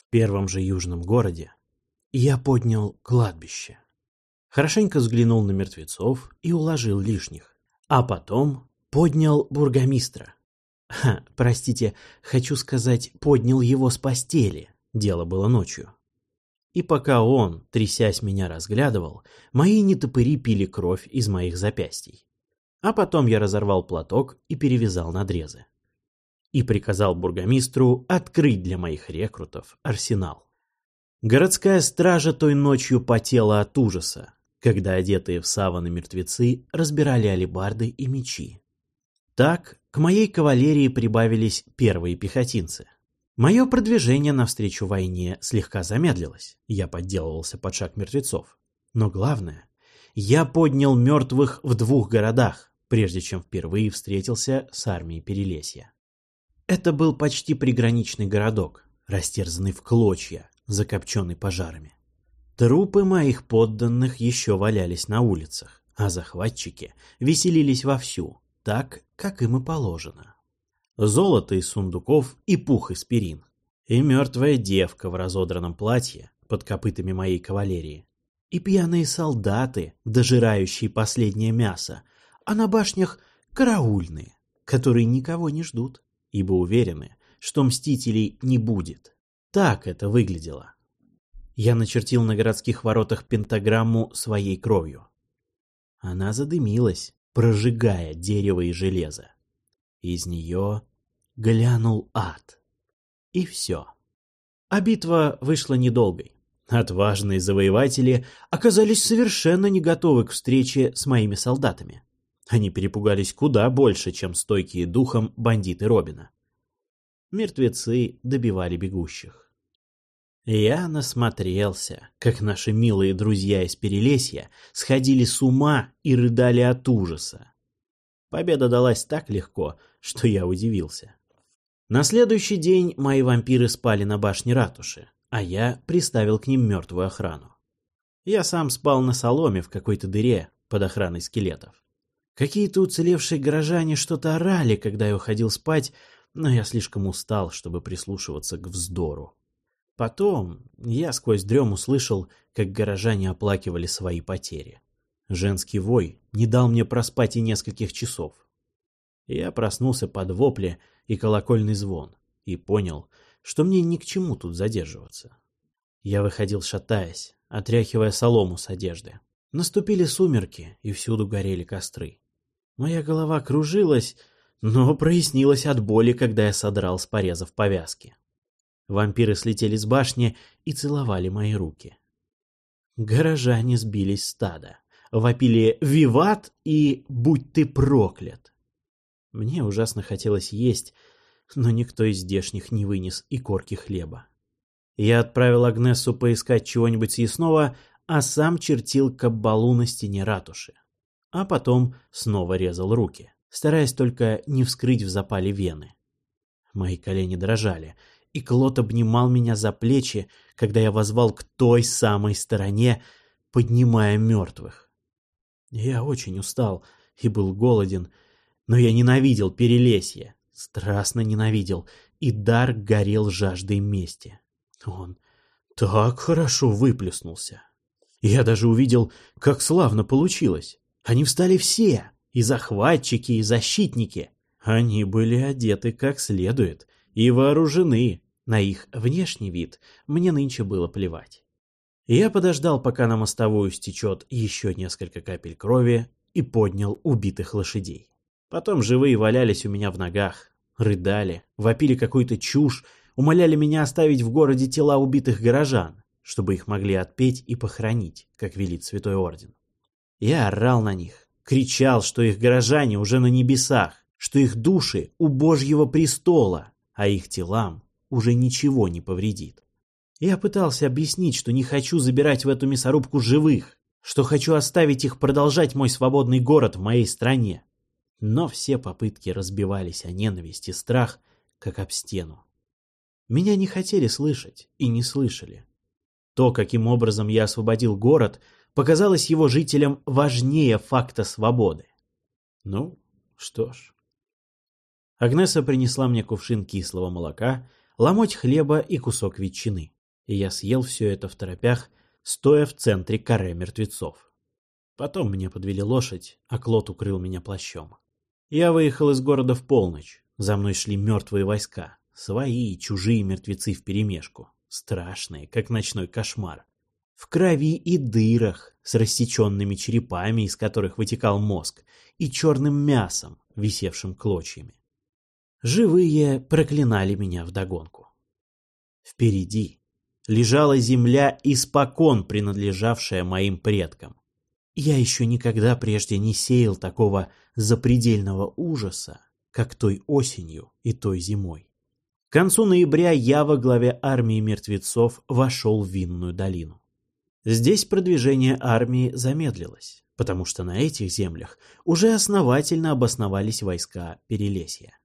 В первом же южном городе я поднял кладбище. Хорошенько взглянул на мертвецов и уложил лишних. А потом поднял бургомистра. Ха, простите, хочу сказать, поднял его с постели. Дело было ночью. И пока он, трясясь, меня разглядывал, мои нетопыри пили кровь из моих запястий. А потом я разорвал платок и перевязал надрезы. И приказал бургомистру открыть для моих рекрутов арсенал. Городская стража той ночью потела от ужаса, когда одетые в саваны мертвецы разбирали алебарды и мечи. Так к моей кавалерии прибавились первые пехотинцы. Мое продвижение навстречу войне слегка замедлилось, я подделывался под шаг мертвецов. Но главное, я поднял мертвых в двух городах, прежде чем впервые встретился с армией Перелесья. Это был почти приграничный городок, растерзанный в клочья, закопченный пожарами. Трупы моих подданных еще валялись на улицах, а захватчики веселились вовсю, так, как им и положено. Золото из сундуков и пух из перин. И мертвая девка в разодранном платье под копытами моей кавалерии. И пьяные солдаты, дожирающие последнее мясо, а на башнях караульные, которые никого не ждут, ибо уверены, что мстителей не будет. Так это выглядело. Я начертил на городских воротах пентаграмму своей кровью. Она задымилась, прожигая дерево и железо. Из нее глянул ад. И все. А битва вышла недолгой. Отважные завоеватели оказались совершенно не готовы к встрече с моими солдатами. Они перепугались куда больше, чем стойкие духом бандиты Робина. Мертвецы добивали бегущих. Я насмотрелся, как наши милые друзья из Перелесья сходили с ума и рыдали от ужаса. Победа далась так легко, что я удивился. На следующий день мои вампиры спали на башне ратуши, а я приставил к ним мертвую охрану. Я сам спал на соломе в какой-то дыре под охраной скелетов. Какие-то уцелевшие горожане что-то орали, когда я уходил спать, но я слишком устал, чтобы прислушиваться к вздору. Потом я сквозь дрем услышал, как горожане оплакивали свои потери. Женский вой не дал мне проспать и нескольких часов. Я проснулся под вопли и колокольный звон и понял, что мне ни к чему тут задерживаться. Я выходил шатаясь, отряхивая солому с одежды. Наступили сумерки, и всюду горели костры. Моя голова кружилась, но прояснилась от боли, когда я содрал с порезов повязки. Вампиры слетели с башни и целовали мои руки. Горожане сбились стада, вопили «Виват!» и «Будь ты проклят!». Мне ужасно хотелось есть, но никто из здешних не вынес и корки хлеба. Я отправил Агнесу поискать чего-нибудь съестного, а сам чертил каббалу на стене ратуши. А потом снова резал руки, стараясь только не вскрыть в запале вены. Мои колени дрожали, и Клод обнимал меня за плечи, когда я возвал к той самой стороне, поднимая мертвых. Я очень устал и был голоден, но я ненавидел перелесье, страстно ненавидел, и дар горел жаждой мести. Он так хорошо выплеснулся. Я даже увидел, как славно получилось. Они встали все, и захватчики, и защитники. Они были одеты как следует, и вооружены. На их внешний вид мне нынче было плевать. Я подождал, пока на мостовую стечет еще несколько капель крови, и поднял убитых лошадей. Потом живые валялись у меня в ногах, рыдали, вопили какую-то чушь, умоляли меня оставить в городе тела убитых горожан, чтобы их могли отпеть и похоронить, как велит Святой Орден. Я орал на них, кричал, что их горожане уже на небесах, что их души у Божьего престола, а их телам уже ничего не повредит. Я пытался объяснить, что не хочу забирать в эту мясорубку живых, что хочу оставить их продолжать мой свободный город в моей стране. Но все попытки разбивались о ненависть и страх, как об стену. Меня не хотели слышать и не слышали. То, каким образом я освободил город, показалось его жителям важнее факта свободы. Ну, что ж. Агнеса принесла мне кувшин кислого молока, ломоть хлеба и кусок ветчины. И я съел все это в торопях, стоя в центре каре мертвецов. Потом мне подвели лошадь, а Клод укрыл меня плащом. Я выехал из города в полночь. За мной шли мертвые войска. Свои и чужие мертвецы вперемешку. Страшные, как ночной кошмар. В крови и дырах, с рассеченными черепами, из которых вытекал мозг, и черным мясом, висевшим клочьями. Живые проклинали меня вдогонку. Впереди лежала земля, испокон принадлежавшая моим предкам. Я еще никогда прежде не сеял такого запредельного ужаса, как той осенью и той зимой. К концу ноября я во главе армии мертвецов вошел в Винную долину. Здесь продвижение армии замедлилось, потому что на этих землях уже основательно обосновались войска Перелесья.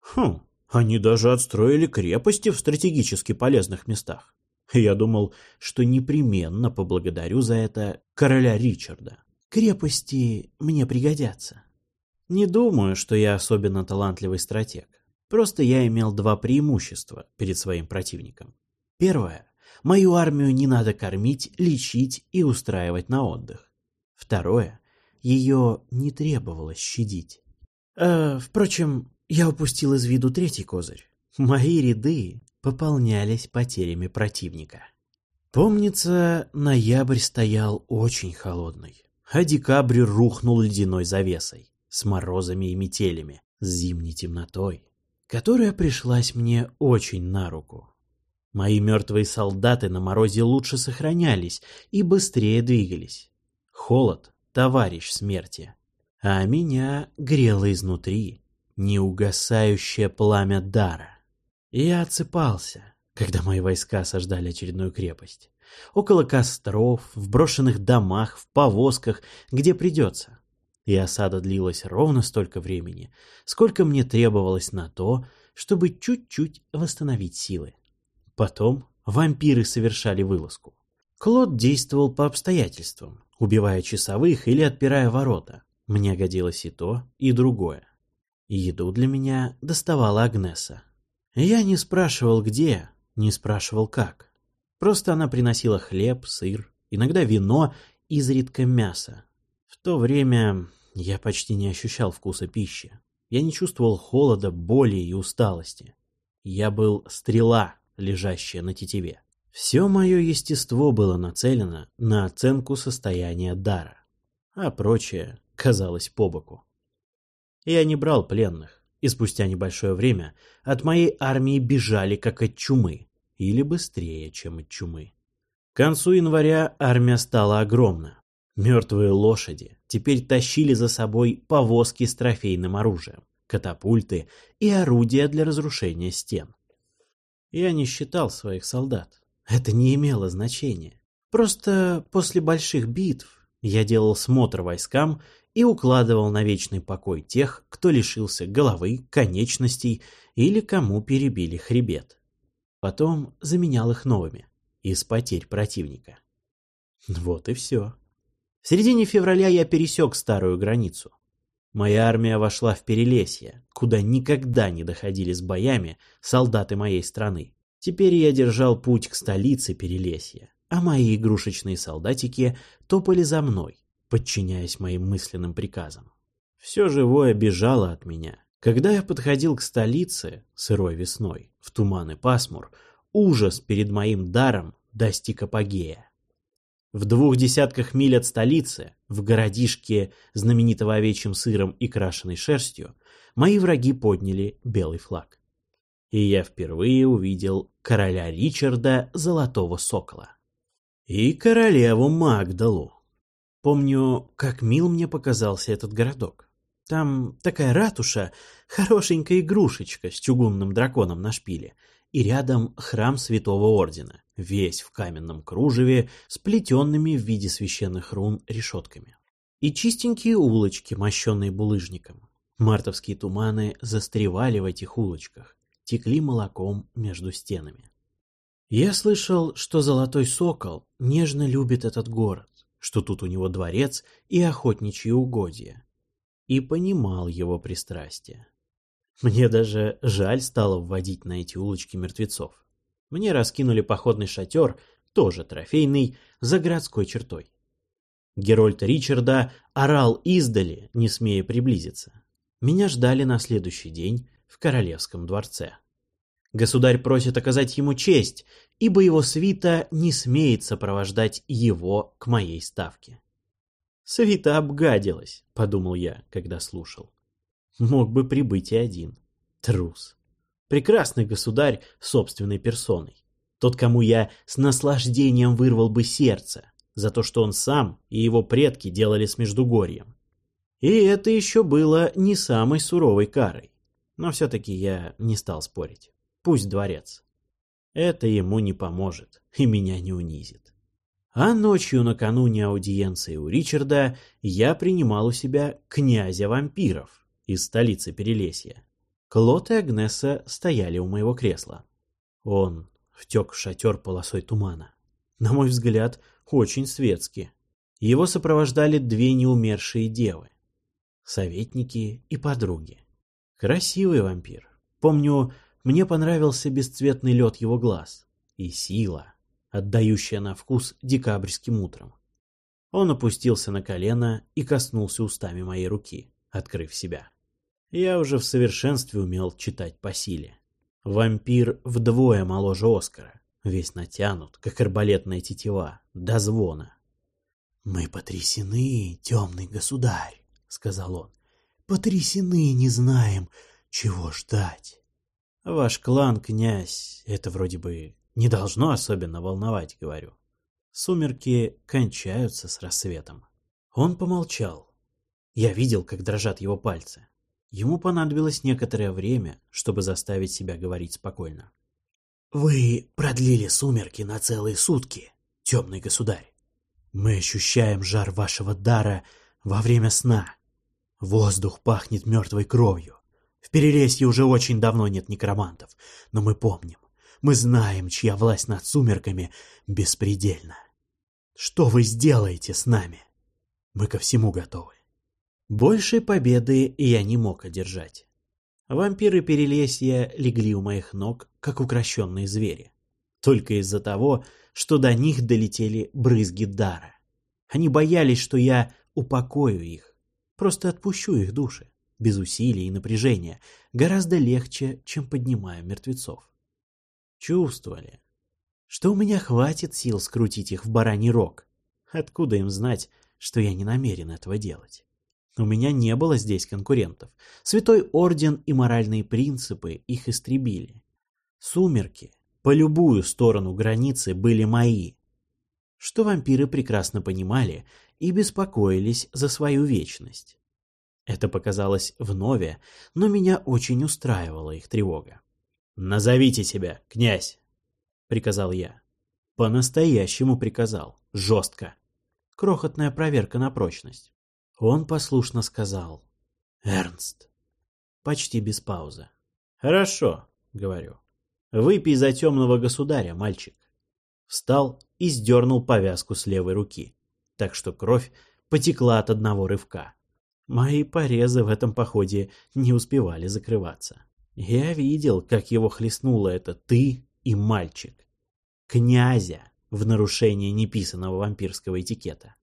Хм, они даже отстроили крепости в стратегически полезных местах. Я думал, что непременно поблагодарю за это короля Ричарда. Крепости мне пригодятся. Не думаю, что я особенно талантливый стратег. Просто я имел два преимущества перед своим противником. Первое. Мою армию не надо кормить, лечить и устраивать на отдых. Второе. Ее не требовалось щадить. Э, впрочем, я упустил из виду третий козырь. Мои ряды пополнялись потерями противника. Помнится, ноябрь стоял очень холодный, а декабрь рухнул ледяной завесой, с морозами и метелями, с зимней темнотой, которая пришлась мне очень на руку. Мои мертвые солдаты на морозе лучше сохранялись и быстрее двигались. Холод — товарищ смерти, а меня грело изнутри, неугасающее пламя дара. Я отсыпался, когда мои войска осаждали очередную крепость. Около костров, в брошенных домах, в повозках, где придется. И осада длилась ровно столько времени, сколько мне требовалось на то, чтобы чуть-чуть восстановить силы. Потом вампиры совершали вылазку. Клод действовал по обстоятельствам, убивая часовых или отпирая ворота. Мне годилось и то, и другое. Еду для меня доставала Агнеса. Я не спрашивал где, не спрашивал как. Просто она приносила хлеб, сыр, иногда вино, изредка мясо. В то время я почти не ощущал вкуса пищи. Я не чувствовал холода, боли и усталости. Я был стрела, лежащая на тетиве. Все мое естество было нацелено на оценку состояния дара, а прочее казалось по боку. Я не брал пленных, и спустя небольшое время от моей армии бежали как от чумы, или быстрее, чем от чумы. К концу января армия стала огромна. Мертвые лошади теперь тащили за собой повозки с трофейным оружием, катапульты и орудия для разрушения стен. Я не считал своих солдат. Это не имело значения. Просто после больших битв я делал смотр войскам и укладывал на вечный покой тех, кто лишился головы, конечностей или кому перебили хребет. Потом заменял их новыми, из потерь противника. Вот и все. В середине февраля я пересек старую границу. Моя армия вошла в Перелесье, куда никогда не доходили с боями солдаты моей страны. Теперь я держал путь к столице Перелесья, а мои игрушечные солдатики топали за мной, подчиняясь моим мысленным приказам. Все живое бежало от меня. Когда я подходил к столице, сырой весной, в туман и пасмур, ужас перед моим даром достиг апогея. В двух десятках миль от столицы, в городишке, знаменитого овечьим сыром и крашеной шерстью, мои враги подняли белый флаг. И я впервые увидел короля Ричарда Золотого Сокола. И королеву Магдалу, Помню, как мил мне показался этот городок. Там такая ратуша, хорошенькая игрушечка с чугунным драконом на шпиле, и рядом храм Святого Ордена, весь в каменном кружеве, сплетенными в виде священных рун решетками. И чистенькие улочки, мощенные булыжником. Мартовские туманы застревали в этих улочках, текли молоком между стенами. Я слышал, что Золотой Сокол нежно любит этот город, что тут у него дворец и охотничьи угодья, и понимал его пристрастие. Мне даже жаль стало вводить на эти улочки мертвецов. Мне раскинули походный шатер, тоже трофейный, за городской чертой. Герольд Ричарда орал издали, не смея приблизиться. Меня ждали на следующий день в королевском дворце. Государь просит оказать ему честь, ибо его свита не смеет сопровождать его к моей ставке. Свита обгадилась, подумал я, когда слушал. Мог бы прибыть и один. Трус. Прекрасный государь собственной персоной. Тот, кому я с наслаждением вырвал бы сердце, за то, что он сам и его предки делали с Междугорьем. И это еще было не самой суровой карой. Но все-таки я не стал спорить. Пусть дворец. Это ему не поможет и меня не унизит. А ночью накануне аудиенции у Ричарда я принимал у себя князя вампиров из столицы Перелесья. Клод и Агнеса стояли у моего кресла. Он втек в шатер полосой тумана. На мой взгляд, очень светски. Его сопровождали две неумершие девы. Советники и подруги. Красивый вампир. Помню, мне понравился бесцветный лед его глаз. И сила, отдающая на вкус декабрьским утром. Он опустился на колено и коснулся устами моей руки, открыв себя. Я уже в совершенстве умел читать по силе. Вампир вдвое моложе Оскара, весь натянут, как арбалетная тетива, до звона. «Мы потрясены, темный государь», — сказал он. «Потрясены, не знаем, чего ждать». «Ваш клан, князь, это вроде бы не должно особенно волновать», — говорю. Сумерки кончаются с рассветом. Он помолчал. Я видел, как дрожат его пальцы. Ему понадобилось некоторое время, чтобы заставить себя говорить спокойно. Вы продлили сумерки на целые сутки, темный государь. Мы ощущаем жар вашего дара во время сна. Воздух пахнет мертвой кровью. В Перелесье уже очень давно нет некромантов, но мы помним, мы знаем, чья власть над сумерками беспредельна. Что вы сделаете с нами? Мы ко всему готовы. Большей победы я не мог одержать. Вампиры Перелесья легли у моих ног, как укращенные звери. Только из-за того, что до них долетели брызги дара. Они боялись, что я упокою их. Просто отпущу их души, без усилий и напряжения, гораздо легче, чем поднимаю мертвецов. Чувствовали, что у меня хватит сил скрутить их в бараний рог. Откуда им знать, что я не намерен этого делать? У меня не было здесь конкурентов. Святой Орден и моральные принципы их истребили. Сумерки по любую сторону границы были мои. Что вампиры прекрасно понимали и беспокоились за свою вечность. Это показалось вновь, но меня очень устраивала их тревога. «Назовите себя, князь!» — приказал я. По-настоящему приказал, жестко. Крохотная проверка на прочность. Он послушно сказал «Эрнст». Почти без паузы. «Хорошо», — говорю. «Выпей за темного государя, мальчик». Встал и сдернул повязку с левой руки, так что кровь потекла от одного рывка. Мои порезы в этом походе не успевали закрываться. Я видел, как его хлестнуло это «ты» и «мальчик». Князя в нарушение неписанного вампирского этикета.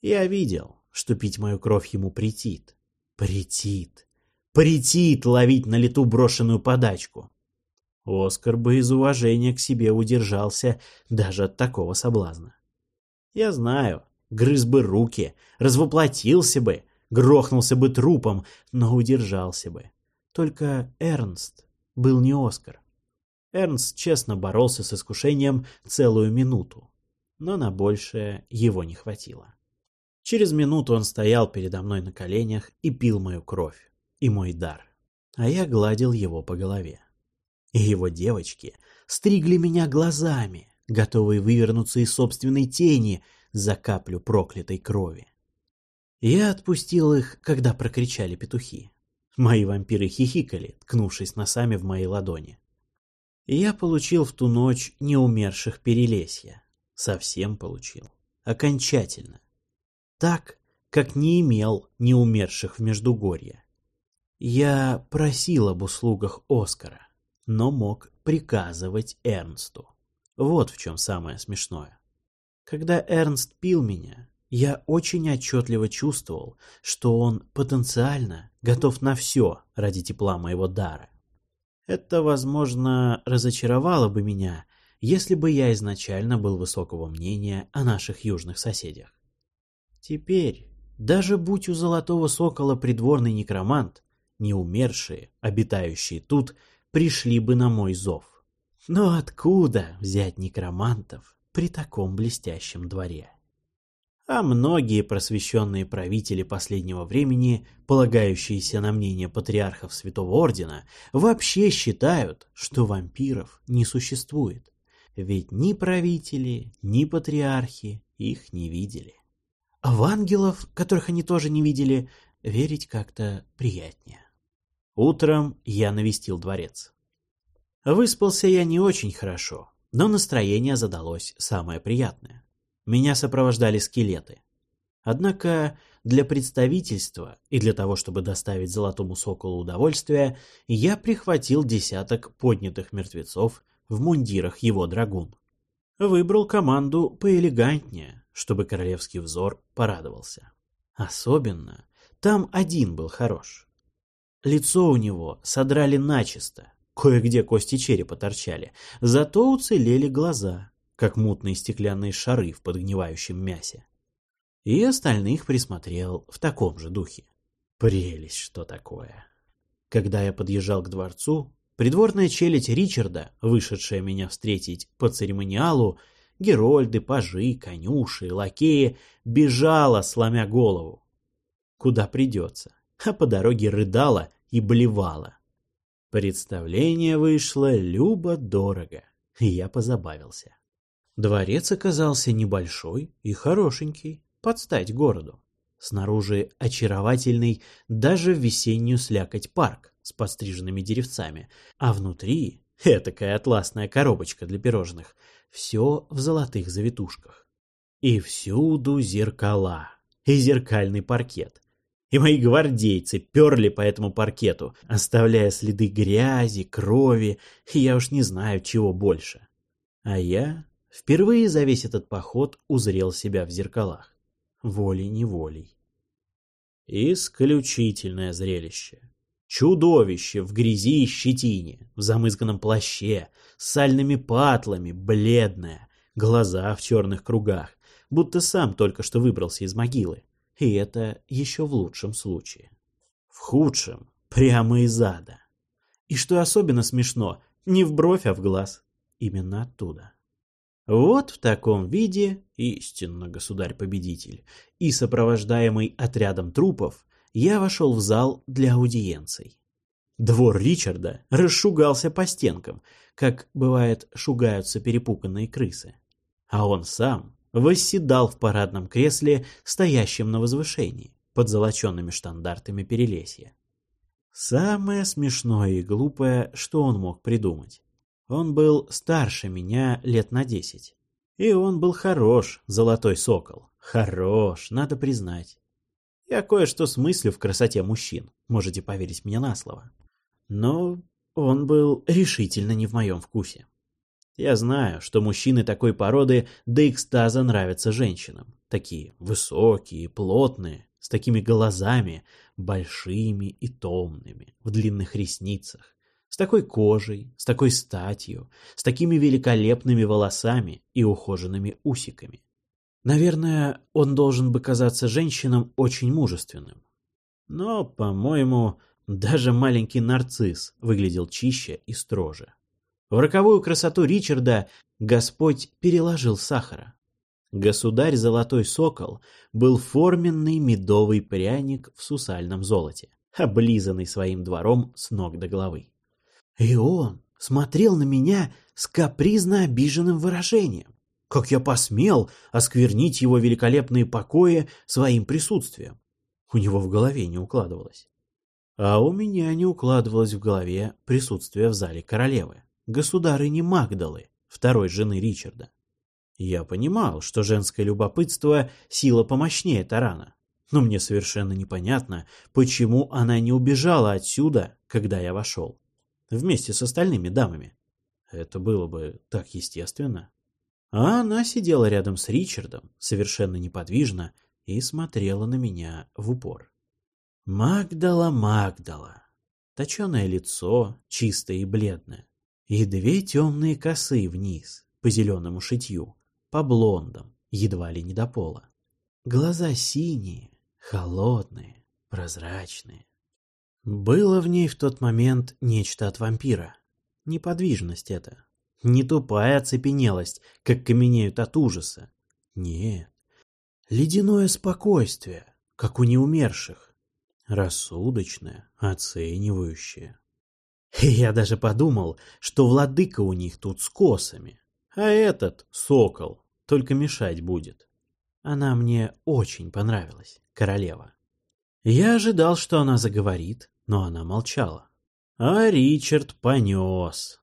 Я видел, что пить мою кровь ему претит. Претит. Претит ловить на лету брошенную подачку. Оскар бы из уважения к себе удержался даже от такого соблазна. Я знаю, грыз бы руки, развоплотился бы, грохнулся бы трупом, но удержался бы. Только Эрнст был не Оскар. Эрнст честно боролся с искушением целую минуту, но на большее его не хватило. Через минуту он стоял передо мной на коленях и пил мою кровь и мой дар, а я гладил его по голове. И его девочки стригли меня глазами, готовые вывернуться из собственной тени за каплю проклятой крови. Я отпустил их, когда прокричали петухи. Мои вампиры хихикали, ткнувшись носами в мои ладони. Я получил в ту ночь неумерших перелесья. Совсем получил. Окончательно так, как не имел неумерших в Междугорье. Я просил об услугах Оскара, но мог приказывать Эрнсту. Вот в чем самое смешное. Когда Эрнст пил меня, я очень отчетливо чувствовал, что он потенциально готов на все ради тепла моего дара. Это, возможно, разочаровало бы меня, если бы я изначально был высокого мнения о наших южных соседях. Теперь, даже будь у Золотого Сокола придворный некромант, неумершие, обитающие тут, пришли бы на мой зов. Но откуда взять некромантов при таком блестящем дворе? А многие просвещенные правители последнего времени, полагающиеся на мнение патриархов Святого Ордена, вообще считают, что вампиров не существует. Ведь ни правители, ни патриархи их не видели. А в ангелов, которых они тоже не видели, верить как-то приятнее. Утром я навестил дворец. Выспался я не очень хорошо, но настроение задалось самое приятное. Меня сопровождали скелеты. Однако для представительства и для того, чтобы доставить Золотому Соколу удовольствие, я прихватил десяток поднятых мертвецов в мундирах его драгун. Выбрал команду поэлегантнее, чтобы королевский взор порадовался. Особенно там один был хорош. Лицо у него содрали начисто, кое-где кости черепа торчали, зато уцелели глаза, как мутные стеклянные шары в подгнивающем мясе. И остальных присмотрел в таком же духе. Прелесть, что такое. Когда я подъезжал к дворцу, придворная челядь Ричарда, вышедшая меня встретить по церемониалу, герольды, пажи, конюши, лакеи, бежала, сломя голову. Куда придется а по дороге рыдала и блевала. Представление вышло любо-дорого, и я позабавился. Дворец оказался небольшой и хорошенький, под стать городу. Снаружи очаровательный даже в весеннюю слякоть парк с подстриженными деревцами, а внутри этакая атласная коробочка для пирожных, все в золотых завитушках. И всюду зеркала, и зеркальный паркет, и мои гвардейцы перли по этому паркету, оставляя следы грязи, крови, и я уж не знаю, чего больше. А я впервые за весь этот поход узрел себя в зеркалах. Волей-неволей. Исключительное зрелище. Чудовище в грязи и щетине, в замызганном плаще, с сальными патлами, бледное, глаза в черных кругах, будто сам только что выбрался из могилы. И это еще в лучшем случае. В худшем – прямо из ада. И что особенно смешно, не в бровь, а в глаз. Именно оттуда. Вот в таком виде, истинно государь-победитель, и сопровождаемый отрядом трупов, я вошел в зал для аудиенций. Двор Ричарда расшугался по стенкам, как, бывает, шугаются перепуганные крысы. А он сам восседал в парадном кресле, стоящем на возвышении, под золоченными штандартами Перелесья. Самое смешное и глупое, что он мог придумать. Он был старше меня лет на десять. И он был хорош, золотой сокол. Хорош, надо признать. Я кое-что смыслю в красоте мужчин, можете поверить мне на слово. Но он был решительно не в моем вкусе. Я знаю, что мужчины такой породы до экстаза нравятся женщинам. Такие высокие, плотные, с такими глазами, большими и томными, в длинных ресницах, с такой кожей, с такой статью, с такими великолепными волосами и ухоженными усиками. Наверное, он должен бы казаться женщинам очень мужественным. Но, по-моему, даже маленький нарцисс выглядел чище и строже. В роковую красоту Ричарда Господь переложил сахара. Государь Золотой Сокол был форменный медовый пряник в сусальном золоте, облизанный своим двором с ног до головы. И он смотрел на меня с капризно обиженным выражением. Как я посмел осквернить его великолепные покои своим присутствием? У него в голове не укладывалось. А у меня не укладывалось в голове присутствие в зале королевы государыни Магдалы, второй жены Ричарда. Я понимал, что женское любопытство – сила помощнее тарана. но мне совершенно непонятно, почему она не убежала отсюда, когда я вошел, вместе с остальными дамами. Это было бы так естественно. А она сидела рядом с Ричардом, совершенно неподвижно, и смотрела на меня в упор. Магдала, Магдала. Точеное лицо, чистое и бледное. И две темные косы вниз, по зеленому шитью, по блондам, едва ли не до пола. Глаза синие, холодные, прозрачные. Было в ней в тот момент нечто от вампира. Неподвижность это. Не тупая оцепенелость, как каменеют от ужаса. Нет. Ледяное спокойствие, как у неумерших. Рассудочное, оценивающее. Я даже подумал, что владыка у них тут с косами, а этот, сокол, только мешать будет. Она мне очень понравилась, королева. Я ожидал, что она заговорит, но она молчала. А Ричард понес.